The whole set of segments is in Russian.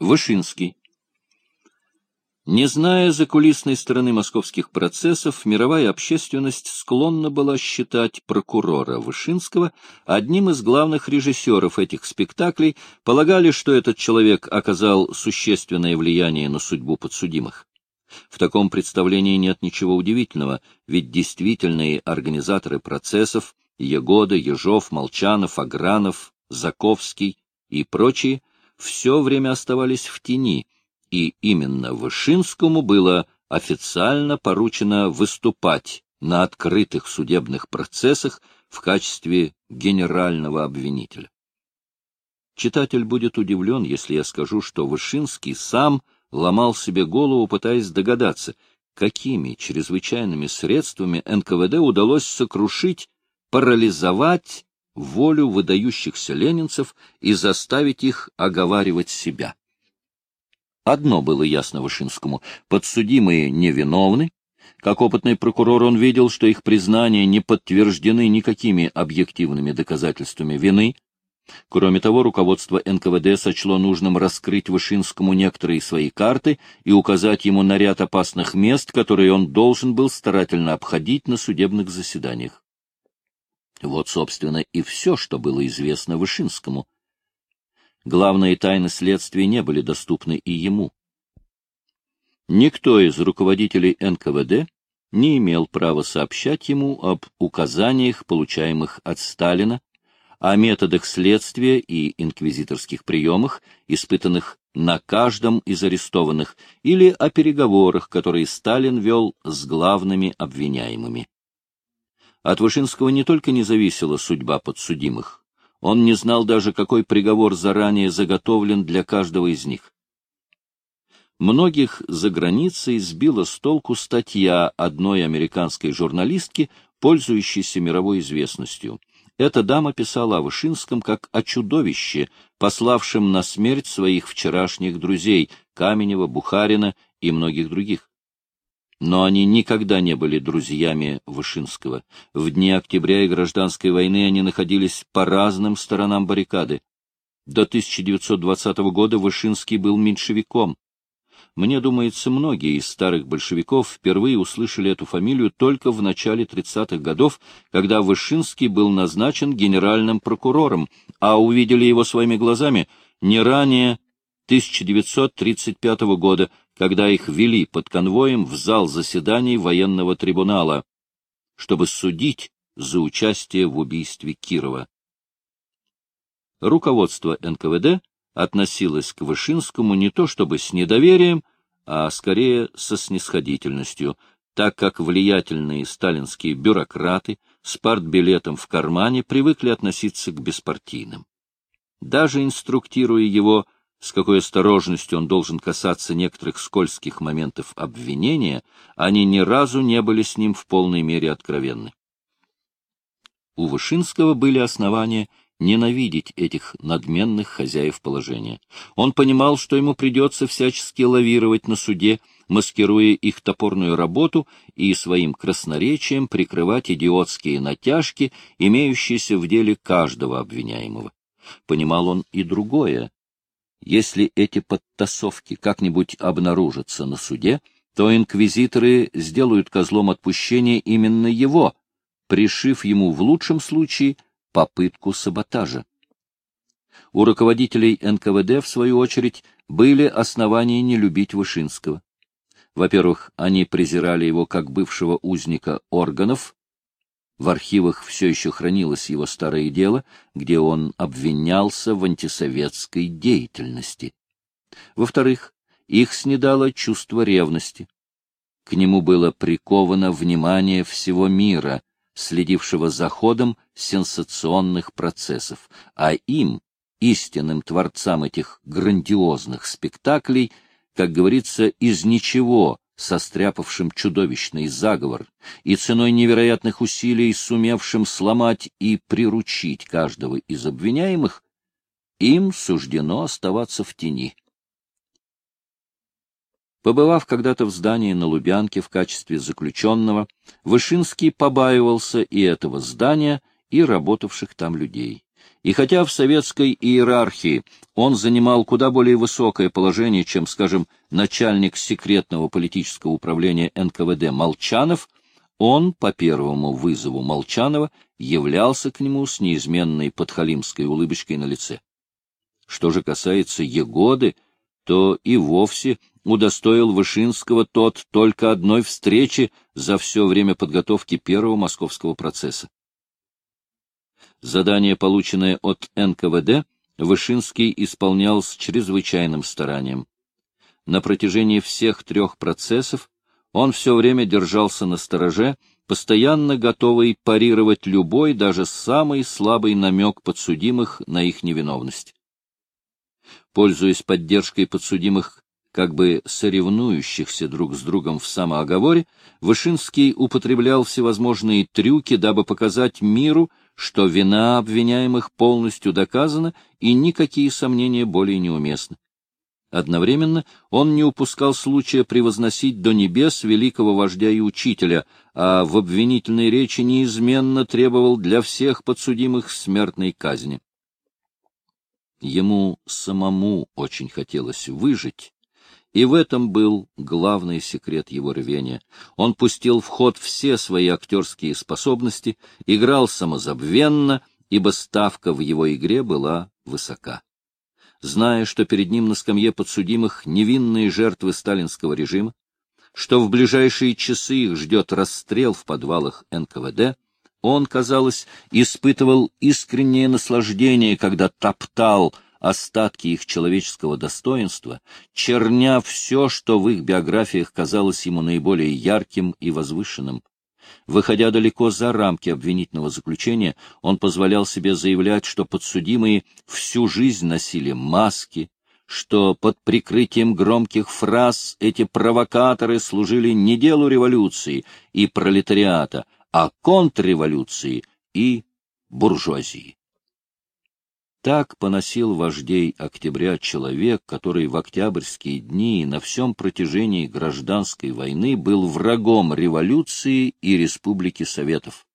Вышинский. Не зная закулисной стороны московских процессов, мировая общественность склонна была считать прокурора Вышинского одним из главных режиссеров этих спектаклей, полагали, что этот человек оказал существенное влияние на судьбу подсудимых. В таком представлении нет ничего удивительного, ведь действительные организаторы процессов Егода, Ежов, Молчанов, Агранов, Заковский и прочие все время оставались в тени, и именно Вышинскому было официально поручено выступать на открытых судебных процессах в качестве генерального обвинителя. Читатель будет удивлен, если я скажу, что Вышинский сам ломал себе голову, пытаясь догадаться, какими чрезвычайными средствами НКВД удалось сокрушить, парализовать волю выдающихся ленинцев и заставить их оговаривать себя. Одно было ясно Вышинскому — подсудимые невиновны. Как опытный прокурор он видел, что их признания не подтверждены никакими объективными доказательствами вины. Кроме того, руководство НКВД сочло нужным раскрыть Вышинскому некоторые свои карты и указать ему на ряд опасных мест, которые он должен был старательно обходить на судебных заседаниях. Вот, собственно, и все, что было известно Вышинскому. Главные тайны следствия не были доступны и ему. Никто из руководителей НКВД не имел права сообщать ему об указаниях, получаемых от Сталина, о методах следствия и инквизиторских приемах, испытанных на каждом из арестованных, или о переговорах, которые Сталин вел с главными обвиняемыми. От Вышинского не только не зависела судьба подсудимых, он не знал даже, какой приговор заранее заготовлен для каждого из них. Многих за границей сбила с толку статья одной американской журналистки, пользующейся мировой известностью. Эта дама писала о Вышинском как о чудовище, пославшем на смерть своих вчерашних друзей Каменева, Бухарина и многих других но они никогда не были друзьями Вышинского. В дни октября и гражданской войны они находились по разным сторонам баррикады. До 1920 года Вышинский был меньшевиком. Мне думается, многие из старых большевиков впервые услышали эту фамилию только в начале 30-х годов, когда Вышинский был назначен генеральным прокурором, а увидели его своими глазами не ранее 1935 года, когда их вели под конвоем в зал заседаний военного трибунала, чтобы судить за участие в убийстве Кирова. Руководство НКВД относилось к Вышинскому не то чтобы с недоверием, а скорее со снисходительностью, так как влиятельные сталинские бюрократы с партбилетом в кармане привыкли относиться к беспартийным. Даже инструктируя его с какой осторожностью он должен касаться некоторых скользких моментов обвинения, они ни разу не были с ним в полной мере откровенны. У Вышинского были основания ненавидеть этих надменных хозяев положения. Он понимал, что ему придется всячески лавировать на суде, маскируя их топорную работу и своим красноречием прикрывать идиотские натяжки, имеющиеся в деле каждого обвиняемого. Понимал он и другое, если эти подтасовки как-нибудь обнаружатся на суде, то инквизиторы сделают козлом отпущения именно его, пришив ему в лучшем случае попытку саботажа. У руководителей НКВД, в свою очередь, были основания не любить Вышинского. Во-первых, они презирали его как бывшего узника органов, в архивах все еще хранилось его старое дело, где он обвинялся в антисоветской деятельности. Во-вторых, их снедало чувство ревности. К нему было приковано внимание всего мира, следившего за ходом сенсационных процессов, а им, истинным творцам этих грандиозных спектаклей, как говорится, из ничего состряпавшим чудовищный заговор и ценой невероятных усилий сумевшим сломать и приручить каждого из обвиняемых, им суждено оставаться в тени. Побывав когда-то в здании на Лубянке в качестве заключенного, Вышинский побаивался и этого здания, и работавших там людей. И хотя в советской иерархии он занимал куда более высокое положение, чем, скажем, начальник секретного политического управления НКВД Молчанов, он по первому вызову Молчанова являлся к нему с неизменной подхалимской улыбочкой на лице. Что же касается Егоды, то и вовсе удостоил Вышинского тот только одной встречи за все время подготовки первого московского процесса. Задание, полученное от НКВД, Вышинский исполнял с чрезвычайным старанием. На протяжении всех трех процессов он все время держался на стороже, постоянно готовый парировать любой, даже самый слабый намек подсудимых на их невиновность. Пользуясь поддержкой подсудимых, как бы соревнующихся друг с другом в самооговоре, Вышинский употреблял всевозможные трюки, дабы показать миру, что вина обвиняемых полностью доказана и никакие сомнения более неуместны. Одновременно он не упускал случая превозносить до небес великого вождя и учителя, а в обвинительной речи неизменно требовал для всех подсудимых смертной казни. Ему самому очень хотелось выжить, и в этом был главный секрет его рвения. Он пустил в ход все свои актерские способности, играл самозабвенно, ибо ставка в его игре была высока зная, что перед ним на скамье подсудимых невинные жертвы сталинского режима, что в ближайшие часы их ждет расстрел в подвалах НКВД, он, казалось, испытывал искреннее наслаждение, когда топтал остатки их человеческого достоинства, черня все, что в их биографиях казалось ему наиболее ярким и возвышенным. Выходя далеко за рамки обвинительного заключения, он позволял себе заявлять, что подсудимые всю жизнь носили маски, что под прикрытием громких фраз эти провокаторы служили не делу революции и пролетариата, а контрреволюции и буржуазии. Так поносил вождей октября человек, который в октябрьские дни на всем протяжении гражданской войны был врагом революции и республики Советов.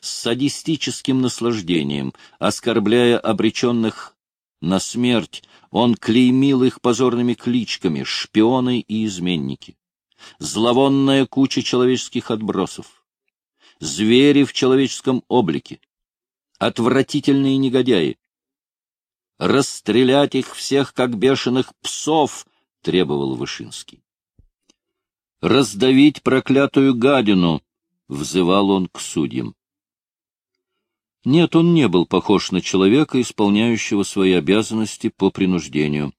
С садистическим наслаждением, оскорбляя обреченных на смерть, он клеймил их позорными кличками «шпионы» и «изменники». Зловонная куча человеческих отбросов. Звери в человеческом облике отвратительные негодяи. Расстрелять их всех, как бешеных псов, — требовал Вышинский. Раздавить проклятую гадину, — взывал он к судьям. Нет, он не был похож на человека, исполняющего свои обязанности по принуждению.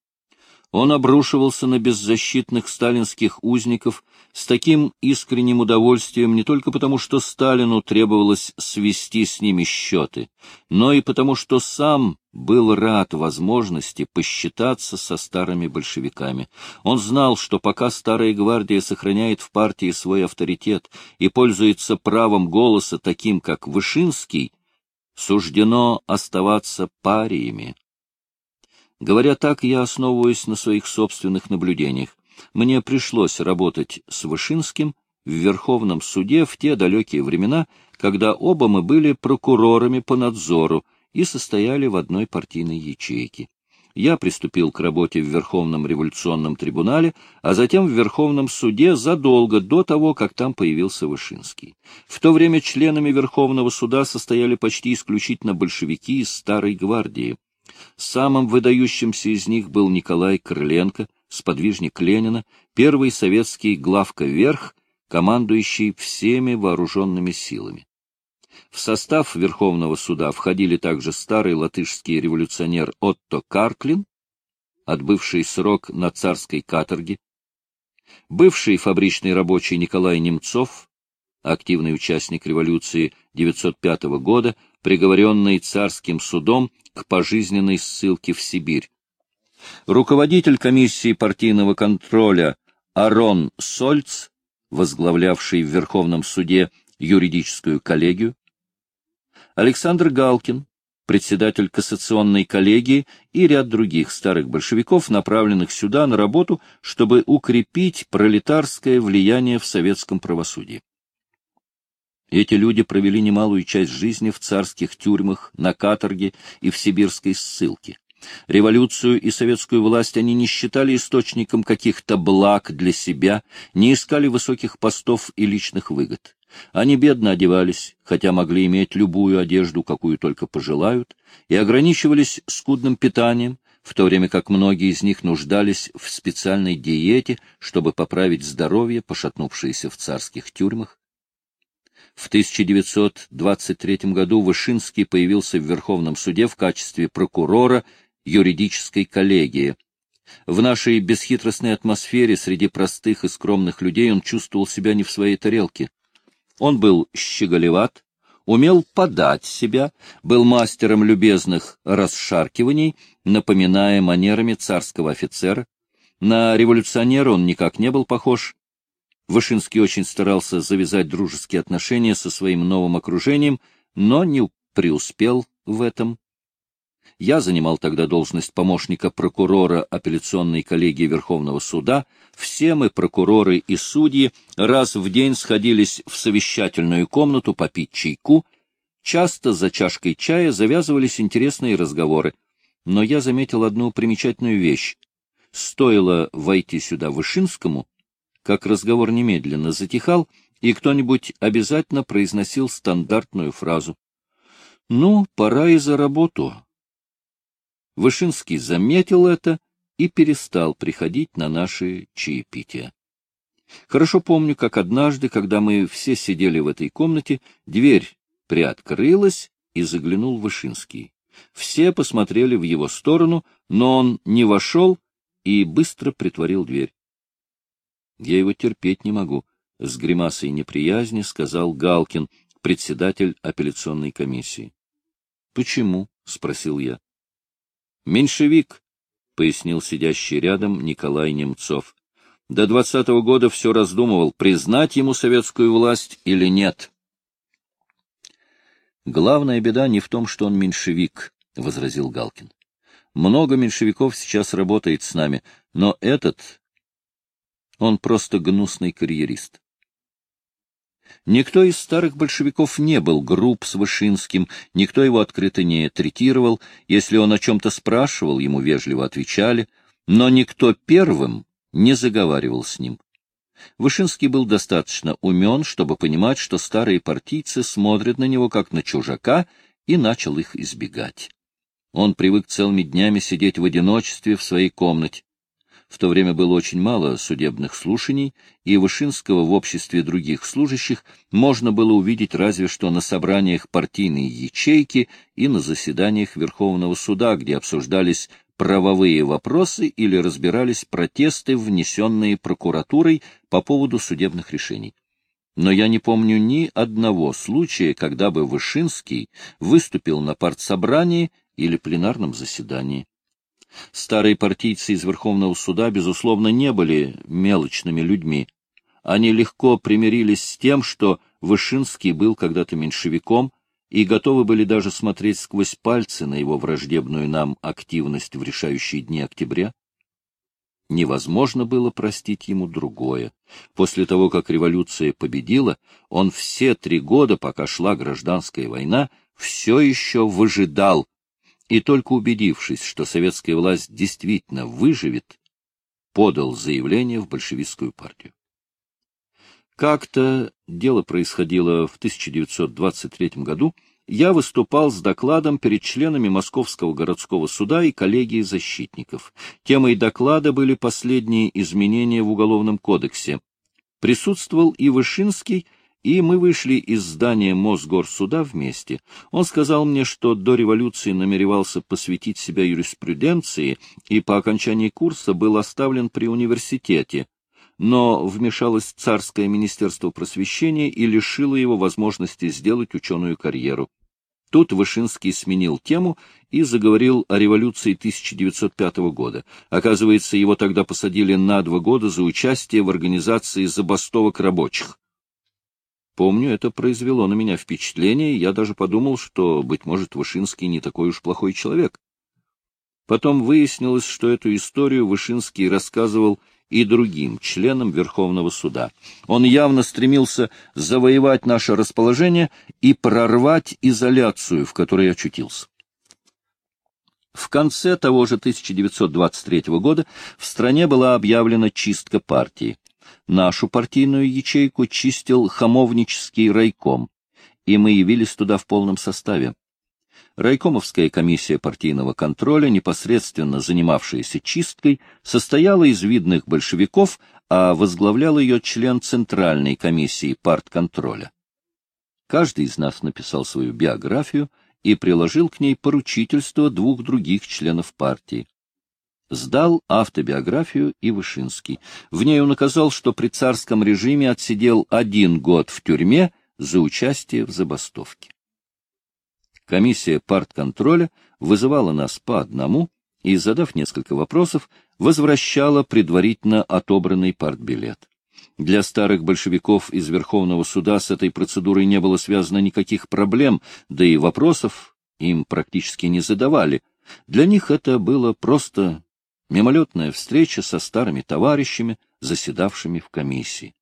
Он обрушивался на беззащитных сталинских узников с таким искренним удовольствием не только потому, что Сталину требовалось свести с ними счеты, но и потому, что сам был рад возможности посчитаться со старыми большевиками. Он знал, что пока Старая Гвардия сохраняет в партии свой авторитет и пользуется правом голоса таким, как Вышинский, суждено оставаться париями. Говоря так, я основываюсь на своих собственных наблюдениях. Мне пришлось работать с Вышинским в Верховном суде в те далекие времена, когда оба мы были прокурорами по надзору и состояли в одной партийной ячейке. Я приступил к работе в Верховном революционном трибунале, а затем в Верховном суде задолго до того, как там появился Вышинский. В то время членами Верховного суда состояли почти исключительно большевики из Старой гвардии. Самым выдающимся из них был Николай Крыленко, сподвижник Ленина, первый советский главка верх, командующий всеми вооруженными силами. В состав Верховного суда входили также старый латышский революционер Отто Карклин, отбывший срок на царской каторге, бывший фабричный рабочий Николай Немцов, активный участник революции 905 года, приговоренный царским судом к пожизненной ссылке в Сибирь. Руководитель комиссии партийного контроля Арон Сольц, возглавлявший в Верховном суде юридическую коллегию, Александр Галкин, председатель кассационной коллегии и ряд других старых большевиков, направленных сюда на работу, чтобы укрепить пролетарское влияние в советском правосудии. Эти люди провели немалую часть жизни в царских тюрьмах, на каторге и в сибирской ссылке. Революцию и советскую власть они не считали источником каких-то благ для себя, не искали высоких постов и личных выгод. Они бедно одевались, хотя могли иметь любую одежду, какую только пожелают, и ограничивались скудным питанием, в то время как многие из них нуждались в специальной диете, чтобы поправить здоровье, пошатнувшееся в царских тюрьмах. В 1923 году Вышинский появился в Верховном суде в качестве прокурора юридической коллегии. В нашей бесхитростной атмосфере среди простых и скромных людей он чувствовал себя не в своей тарелке. Он был щеголеват, умел подать себя, был мастером любезных расшаркиваний, напоминая манерами царского офицера. На революционера он никак не был похож. Вышинский очень старался завязать дружеские отношения со своим новым окружением, но не преуспел в этом. Я занимал тогда должность помощника прокурора апелляционной коллегии Верховного суда. Все мы, прокуроры и судьи, раз в день сходились в совещательную комнату попить чайку. Часто за чашкой чая завязывались интересные разговоры. Но я заметил одну примечательную вещь. Стоило войти сюда Вышинскому, как разговор немедленно затихал, и кто-нибудь обязательно произносил стандартную фразу. «Ну, пора и за работу». Вышинский заметил это и перестал приходить на наши чаепития. Хорошо помню, как однажды, когда мы все сидели в этой комнате, дверь приоткрылась, и заглянул Вышинский. Все посмотрели в его сторону, но он не вошел и быстро притворил дверь. Я его терпеть не могу, — с гримасой неприязни сказал Галкин, председатель апелляционной комиссии. — Почему? — спросил я. — Меньшевик, — пояснил сидящий рядом Николай Немцов. До двадцатого года все раздумывал, признать ему советскую власть или нет. Главная беда не в том, что он меньшевик, — возразил Галкин. Много меньшевиков сейчас работает с нами, но этот... Он просто гнусный карьерист. Никто из старых большевиков не был груб с Вышинским, никто его открыто не третировал, если он о чем-то спрашивал, ему вежливо отвечали, но никто первым не заговаривал с ним. Вышинский был достаточно умен, чтобы понимать, что старые партийцы смотрят на него как на чужака, и начал их избегать. Он привык целыми днями сидеть в одиночестве в своей комнате. В то время было очень мало судебных слушаний, и Вышинского в обществе других служащих можно было увидеть разве что на собраниях партийной ячейки и на заседаниях Верховного суда, где обсуждались правовые вопросы или разбирались протесты, внесенные прокуратурой по поводу судебных решений. Но я не помню ни одного случая, когда бы Вышинский выступил на партсобрании или пленарном заседании. Старые партийцы из Верховного суда, безусловно, не были мелочными людьми. Они легко примирились с тем, что Вышинский был когда-то меньшевиком, и готовы были даже смотреть сквозь пальцы на его враждебную нам активность в решающие дни октября. Невозможно было простить ему другое. После того, как революция победила, он все три года, пока шла гражданская война, все еще выжидал, и только убедившись, что советская власть действительно выживет, подал заявление в большевистскую партию. Как-то дело происходило в 1923 году, я выступал с докладом перед членами Московского городского суда и коллегии защитников. Темой доклада были последние изменения в Уголовном кодексе. Присутствовал и Вышинский, и мы вышли из здания Мосгорсуда вместе. Он сказал мне, что до революции намеревался посвятить себя юриспруденции и по окончании курса был оставлен при университете, но вмешалось царское министерство просвещения и лишило его возможности сделать ученую карьеру. Тут Вышинский сменил тему и заговорил о революции 1905 года. Оказывается, его тогда посадили на два года за участие в организации забастовок рабочих. Помню, это произвело на меня впечатление, и я даже подумал, что, быть может, Вышинский не такой уж плохой человек. Потом выяснилось, что эту историю Вышинский рассказывал и другим членам Верховного суда. Он явно стремился завоевать наше расположение и прорвать изоляцию, в которой очутился. В конце того же 1923 года в стране была объявлена чистка партии. Нашу партийную ячейку чистил хамовнический райком, и мы явились туда в полном составе. Райкомовская комиссия партийного контроля, непосредственно занимавшаяся чисткой, состояла из видных большевиков, а возглавлял ее член Центральной комиссии партконтроля. Каждый из нас написал свою биографию и приложил к ней поручительство двух других членов партии. Сдал автобиографию и Вышинский. В ней он указал, что при царском режиме отсидел один год в тюрьме за участие в забастовке. Комиссия партконтроля вызывала нас по одному и, задав несколько вопросов, возвращала предварительно отобранный партбилет. Для старых большевиков из Верховного суда с этой процедурой не было связано никаких проблем, да и вопросов им практически не задавали. Для них это было просто мимолетная встреча со старыми товарищами, заседавшими в комиссии.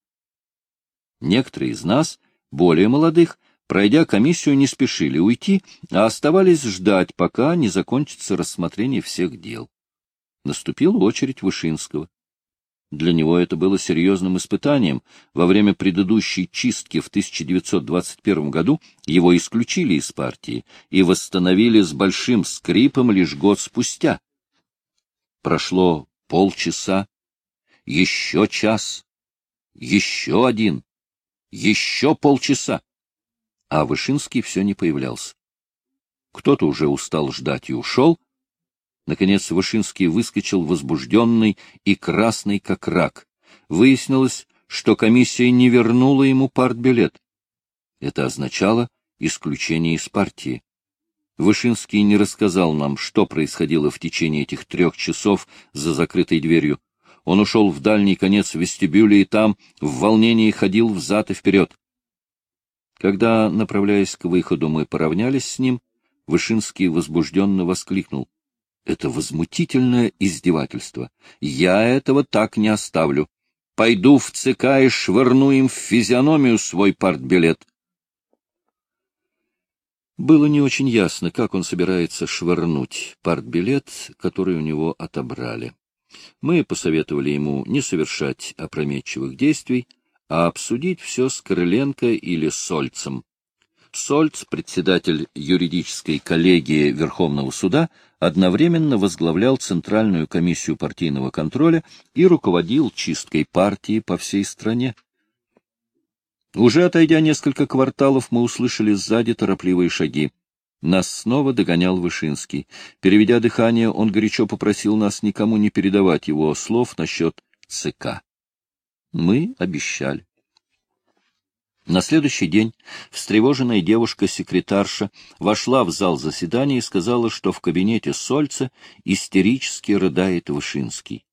Некоторые из нас, более молодых, пройдя комиссию, не спешили уйти, а оставались ждать, пока не закончится рассмотрение всех дел. Наступила очередь Вышинского. Для него это было серьезным испытанием. Во время предыдущей чистки в 1921 году его исключили из партии и восстановили с большим скрипом лишь год спустя. Прошло полчаса, еще час, еще один, еще полчаса а Вышинский все не появлялся. Кто-то уже устал ждать и ушел. Наконец Вышинский выскочил возбужденный и красный, как рак. Выяснилось, что комиссия не вернула ему партбилет. Это означало исключение из партии. Вышинский не рассказал нам, что происходило в течение этих трех часов за закрытой дверью. Он ушел в дальний конец вестибюля и там в волнении ходил взад и вперед. Когда, направляясь к выходу, мы поравнялись с ним, Вышинский возбужденно воскликнул. — Это возмутительное издевательство. Я этого так не оставлю. Пойду в ЦК и швырну им в физиономию свой партбилет. Было не очень ясно, как он собирается швырнуть партбилет, который у него отобрали. Мы посоветовали ему не совершать опрометчивых действий, а обсудить все с Крыленко или Сольцем. Сольц, председатель юридической коллегии Верховного суда, одновременно возглавлял Центральную комиссию партийного контроля и руководил чисткой партии по всей стране. Уже отойдя несколько кварталов, мы услышали сзади торопливые шаги. Нас снова догонял Вышинский. Переведя дыхание, он горячо попросил нас никому не передавать его слов насчет ЦК. Мы обещали. На следующий день встревоженная девушка-секретарша вошла в зал заседания и сказала, что в кабинете Сольца истерически рыдает Вышинский.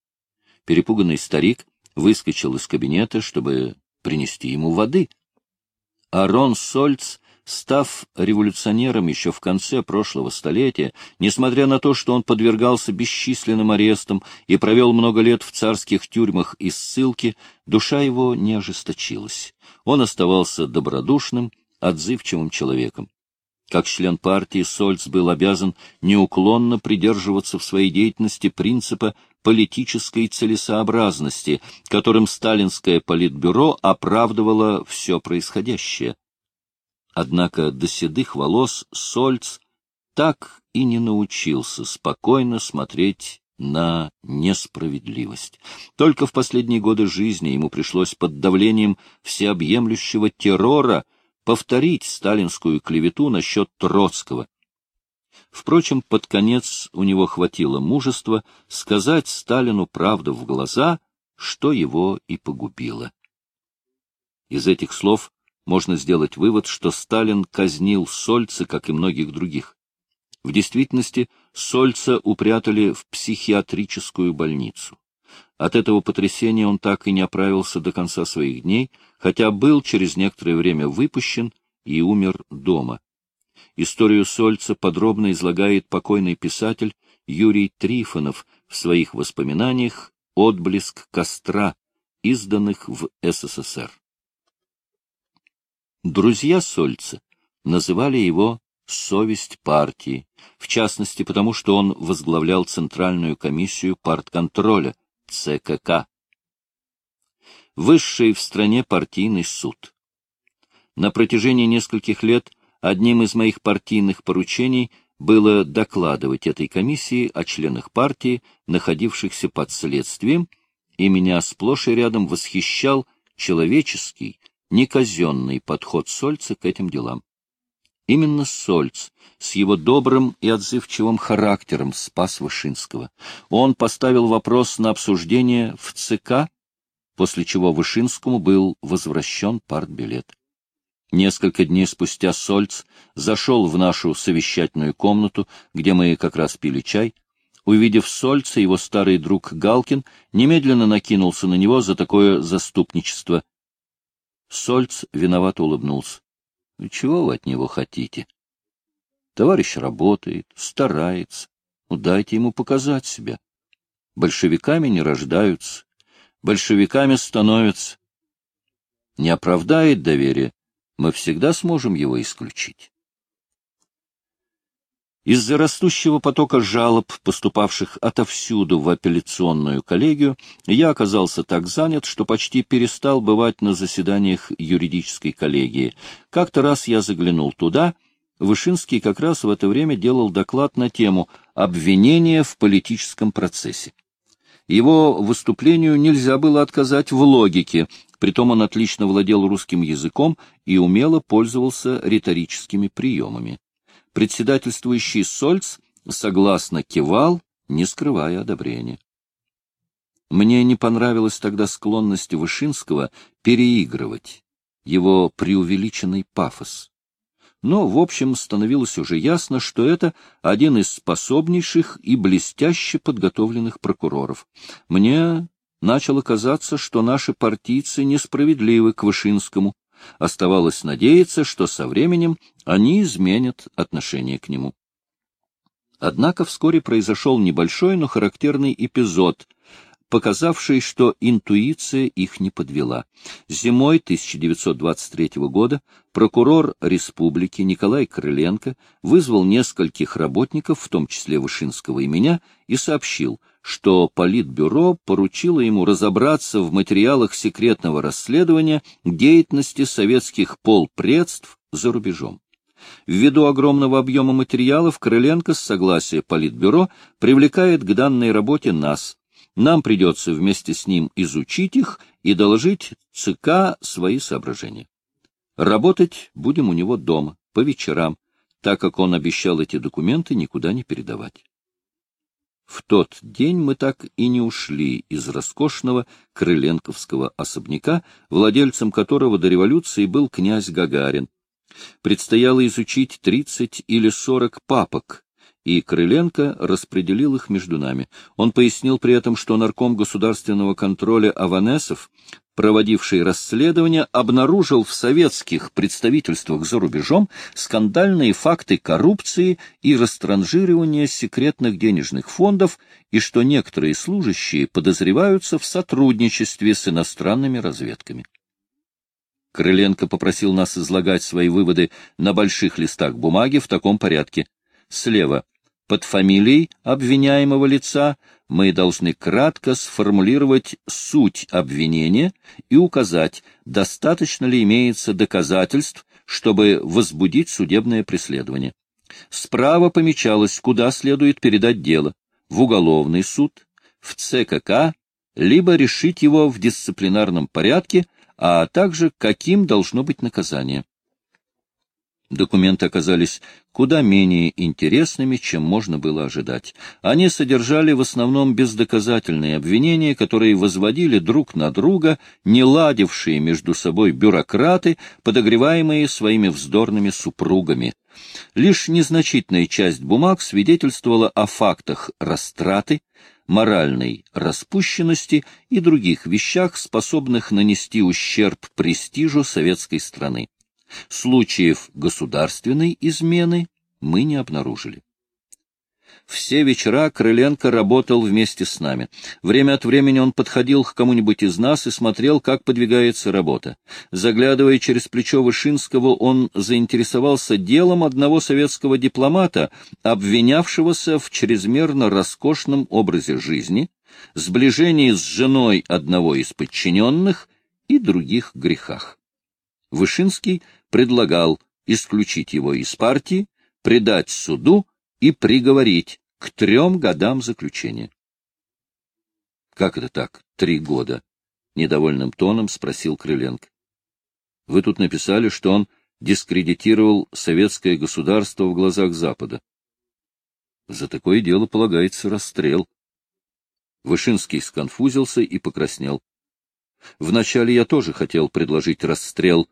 Перепуганный старик выскочил из кабинета, чтобы принести ему воды. Арон Сольц Став революционером еще в конце прошлого столетия, несмотря на то, что он подвергался бесчисленным арестам и провел много лет в царских тюрьмах и ссылке, душа его не ожесточилась. Он оставался добродушным, отзывчивым человеком. Как член партии Сольц был обязан неуклонно придерживаться в своей деятельности принципа политической целесообразности, которым сталинское политбюро оправдывало все происходящее. Однако до седых волос Сольц так и не научился спокойно смотреть на несправедливость. Только в последние годы жизни ему пришлось под давлением всеобъемлющего террора повторить сталинскую клевету насчет Троцкого. Впрочем, под конец у него хватило мужества сказать Сталину правду в глаза, что его и погубило. Из этих слов можно сделать вывод, что Сталин казнил Сольца, как и многих других. В действительности Сольца упрятали в психиатрическую больницу. От этого потрясения он так и не оправился до конца своих дней, хотя был через некоторое время выпущен и умер дома. Историю Сольца подробно излагает покойный писатель Юрий Трифонов в своих воспоминаниях «Отблеск костра», изданных в СССР. Друзья Сольца называли его «совесть партии», в частности потому, что он возглавлял Центральную комиссию партконтроля, ЦКК. Высший в стране партийный суд. На протяжении нескольких лет одним из моих партийных поручений было докладывать этой комиссии о членах партии, находившихся под следствием, и меня сплошь и рядом восхищал человеческий, неказенный подход Сольца к этим делам. Именно Сольц с его добрым и отзывчивым характером спас Вышинского. Он поставил вопрос на обсуждение в ЦК, после чего Вышинскому был возвращен партбилет. Несколько дней спустя Сольц зашел в нашу совещательную комнату, где мы как раз пили чай. Увидев Сольца, его старый друг Галкин немедленно накинулся на него за такое заступничество. Сольц виновато улыбнулся. — Чего вы от него хотите? Товарищ работает, старается. Ну, дайте ему показать себя. Большевиками не рождаются, большевиками становятся. Не оправдает доверие, мы всегда сможем его исключить. Из-за растущего потока жалоб, поступавших отовсюду в апелляционную коллегию, я оказался так занят, что почти перестал бывать на заседаниях юридической коллегии. Как-то раз я заглянул туда, Вышинский как раз в это время делал доклад на тему «Обвинение в политическом процессе». Его выступлению нельзя было отказать в логике, притом он отлично владел русским языком и умело пользовался риторическими приемами. Председательствующий Сольц согласно кивал, не скрывая одобрения. Мне не понравилась тогда склонность Вышинского переигрывать, его преувеличенный пафос. Но, в общем, становилось уже ясно, что это один из способнейших и блестяще подготовленных прокуроров. Мне начало казаться, что наши партийцы несправедливы к Вышинскому, Оставалось надеяться, что со временем они изменят отношение к нему. Однако вскоре произошел небольшой, но характерный эпизод, показавший, что интуиция их не подвела. Зимой 1923 года прокурор республики Николай Крыленко вызвал нескольких работников, в том числе Вышинского и меня, и сообщил, что Политбюро поручило ему разобраться в материалах секретного расследования деятельности советских полпредств за рубежом. Ввиду огромного объема материалов Крыленко с согласия Политбюро привлекает к данной работе нас. Нам придется вместе с ним изучить их и доложить ЦК свои соображения. Работать будем у него дома, по вечерам, так как он обещал эти документы никуда не передавать. В тот день мы так и не ушли из роскошного крыленковского особняка, владельцем которого до революции был князь Гагарин. Предстояло изучить тридцать или сорок папок, и Крыленко распределил их между нами. Он пояснил при этом, что нарком государственного контроля Аванесов проводивший расследование, обнаружил в советских представительствах за рубежом скандальные факты коррупции и растранжирования секретных денежных фондов, и что некоторые служащие подозреваются в сотрудничестве с иностранными разведками. Крыленко попросил нас излагать свои выводы на больших листах бумаги в таком порядке. Слева — под фамилией обвиняемого лица — мы должны кратко сформулировать суть обвинения и указать, достаточно ли имеется доказательств, чтобы возбудить судебное преследование. Справа помечалось, куда следует передать дело – в уголовный суд, в ЦКК, либо решить его в дисциплинарном порядке, а также каким должно быть наказание. Документы оказались куда менее интересными, чем можно было ожидать. Они содержали в основном бездоказательные обвинения, которые возводили друг на друга не ладившие между собой бюрократы, подогреваемые своими вздорными супругами. Лишь незначительная часть бумаг свидетельствовала о фактах растраты, моральной распущенности и других вещах, способных нанести ущерб престижу советской страны. Случаев государственной измены мы не обнаружили. все вечера Крыленко работал вместе с нами. Время от времени он подходил к кому-нибудь из нас и смотрел, как подвигается работа. Заглядывая через плечо Вышинского, он заинтересовался делом одного советского дипломата, обвинявшегося в чрезмерно роскошном образе жизни, сближении с женой одного из подчиненных и других грехах. Вышинский предлагал исключить его из партии, предать суду и приговорить к трем годам заключения. — Как это так, три года? — недовольным тоном спросил Крыленко. — Вы тут написали, что он дискредитировал советское государство в глазах Запада. За такое дело полагается расстрел. Вышинский сконфузился и покраснел. Вначале я тоже хотел предложить расстрел,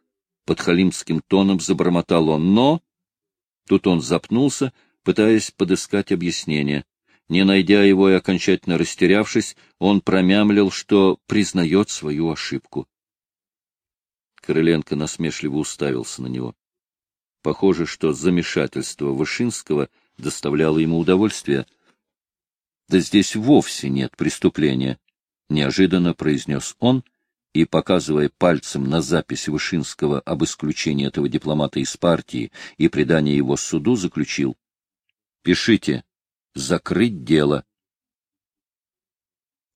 под халимским тоном забормотал он, но... Тут он запнулся, пытаясь подыскать объяснение. Не найдя его и окончательно растерявшись, он промямлил, что признает свою ошибку. Крыленко насмешливо уставился на него. Похоже, что замешательство Вышинского доставляло ему удовольствие. — Да здесь вовсе нет преступления, — неожиданно произнес он, — и, показывая пальцем на запись Вышинского об исключении этого дипломата из партии и предании его суду, заключил «Пишите, закрыть дело».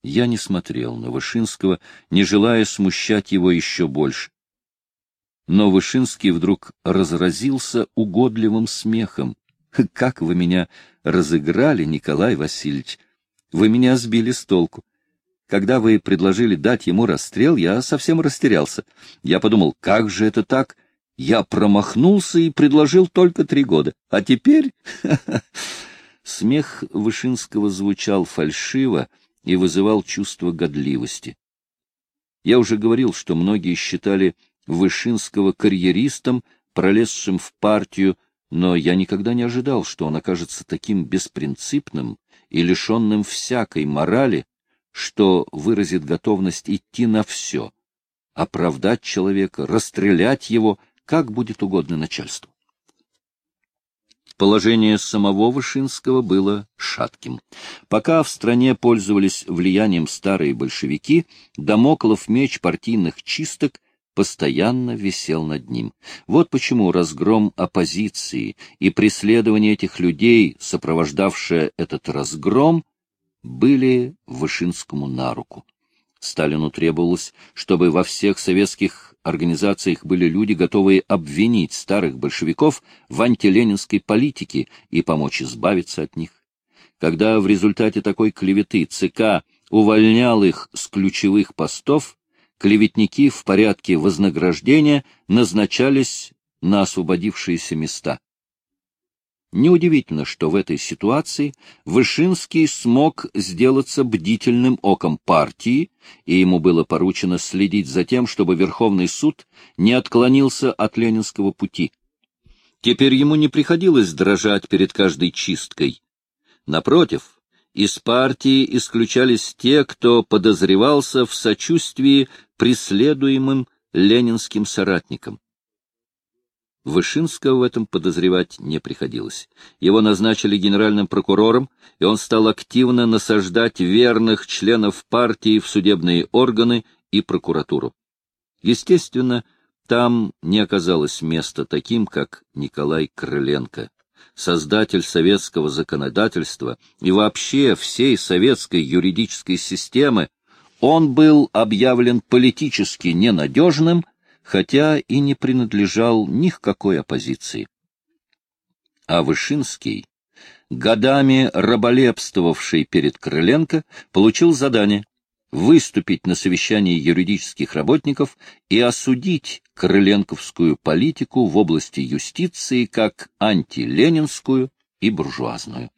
Я не смотрел на Вышинского, не желая смущать его еще больше. Но Вышинский вдруг разразился угодливым смехом. «Как вы меня разыграли, Николай Васильевич! Вы меня сбили с толку. Когда вы предложили дать ему расстрел, я совсем растерялся. Я подумал, как же это так? Я промахнулся и предложил только три года. А теперь... Смех Вышинского звучал фальшиво и вызывал чувство годливости. Я уже говорил, что многие считали Вышинского карьеристом, пролезшим в партию, но я никогда не ожидал, что он окажется таким беспринципным и лишенным всякой морали, что выразит готовность идти на все, оправдать человека, расстрелять его, как будет угодно начальству. Положение самого Вышинского было шатким. Пока в стране пользовались влиянием старые большевики, Дамоклов меч партийных чисток постоянно висел над ним. Вот почему разгром оппозиции и преследование этих людей, сопровождавшее этот разгром, были Вышинскому на руку. Сталину требовалось, чтобы во всех советских организациях были люди, готовые обвинить старых большевиков в антиленинской политике и помочь избавиться от них. Когда в результате такой клеветы ЦК увольнял их с ключевых постов, клеветники в порядке вознаграждения назначались на освободившиеся места. Неудивительно, что в этой ситуации Вышинский смог сделаться бдительным оком партии, и ему было поручено следить за тем, чтобы Верховный суд не отклонился от ленинского пути. Теперь ему не приходилось дрожать перед каждой чисткой. Напротив, из партии исключались те, кто подозревался в сочувствии преследуемым ленинским соратникам. Вышинского в этом подозревать не приходилось. Его назначили генеральным прокурором, и он стал активно насаждать верных членов партии в судебные органы и прокуратуру. Естественно, там не оказалось места таким, как Николай Крыленко, создатель советского законодательства и вообще всей советской юридической системы. Он был объявлен политически ненадежным хотя и не принадлежал ни к какой оппозиции. А Вышинский, годами раболепствовавший перед Крыленко, получил задание выступить на совещании юридических работников и осудить крыленковскую политику в области юстиции как антиленинскую и буржуазную.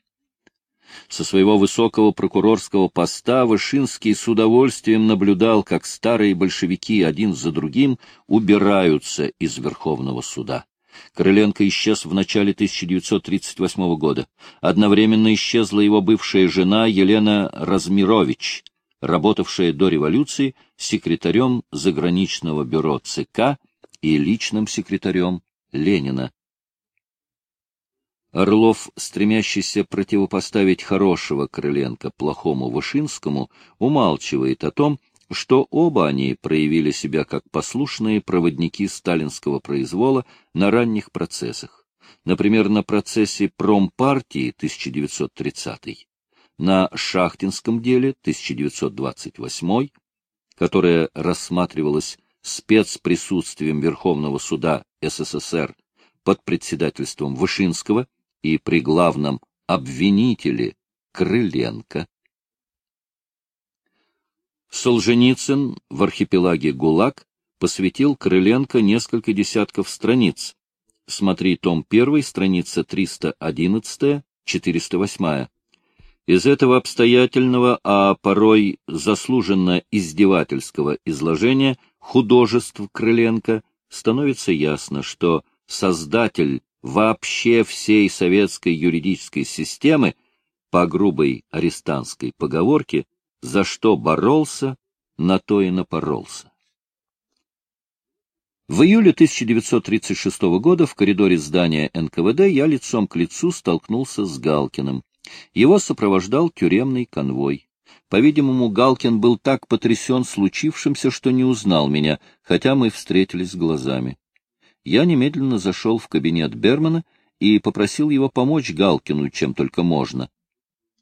Со своего высокого прокурорского поста Вышинский с удовольствием наблюдал, как старые большевики один за другим убираются из Верховного суда. Крыленко исчез в начале 1938 года. Одновременно исчезла его бывшая жена Елена Размирович, работавшая до революции секретарем заграничного бюро ЦК и личным секретарем Ленина. Орлов, стремящийся противопоставить хорошего Крыленко плохому Вышинскому, умалчивает о том, что оба они проявили себя как послушные проводники сталинского произвола на ранних процессах, например, на процессе промпартии 1930 на Шахтинском деле 1928 которое рассматривалось спецприсутствием Верховного суда СССР под председательством Вышинского и при главном обвинителе Крыленко, Солженицын в архипелаге ГУЛАГ посвятил Крыленко несколько десятков страниц. Смотри том 1, страница 311-408. Из этого обстоятельного, а порой заслуженно издевательского изложения художеств Крыленко становится ясно, что создатель вообще всей советской юридической системы по грубой арестантской поговорке за что боролся, на то и напоролся. В июле 1936 года в коридоре здания НКВД я лицом к лицу столкнулся с Галкиным. Его сопровождал тюремный конвой. По-видимому, Галкин был так потрясен случившимся, что не узнал меня, хотя мы встретились глазами. Я немедленно зашел в кабинет Бермана и попросил его помочь Галкину, чем только можно.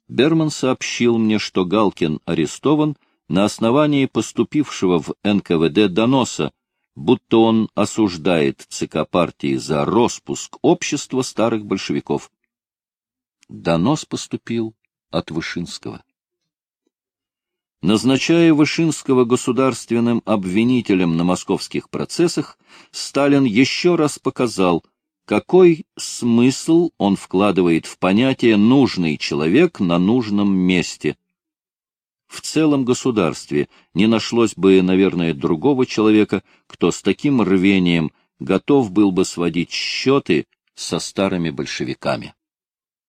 Берман сообщил мне, что Галкин арестован на основании поступившего в НКВД доноса, будто он осуждает ЦК партии за распуск общества старых большевиков. Донос поступил от Вышинского. Назначая Вышинского государственным обвинителем на московских процессах, Сталин еще раз показал, какой смысл он вкладывает в понятие «нужный человек на нужном месте». В целом государстве не нашлось бы, наверное, другого человека, кто с таким рвением готов был бы сводить счеты со старыми большевиками.